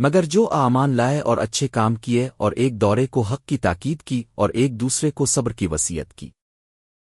مگر جو آمان لائے اور اچھے کام کیے اور ایک دورے کو حق کی تاکید کی اور ایک دوسرے کو صبر کی وصیت کی۔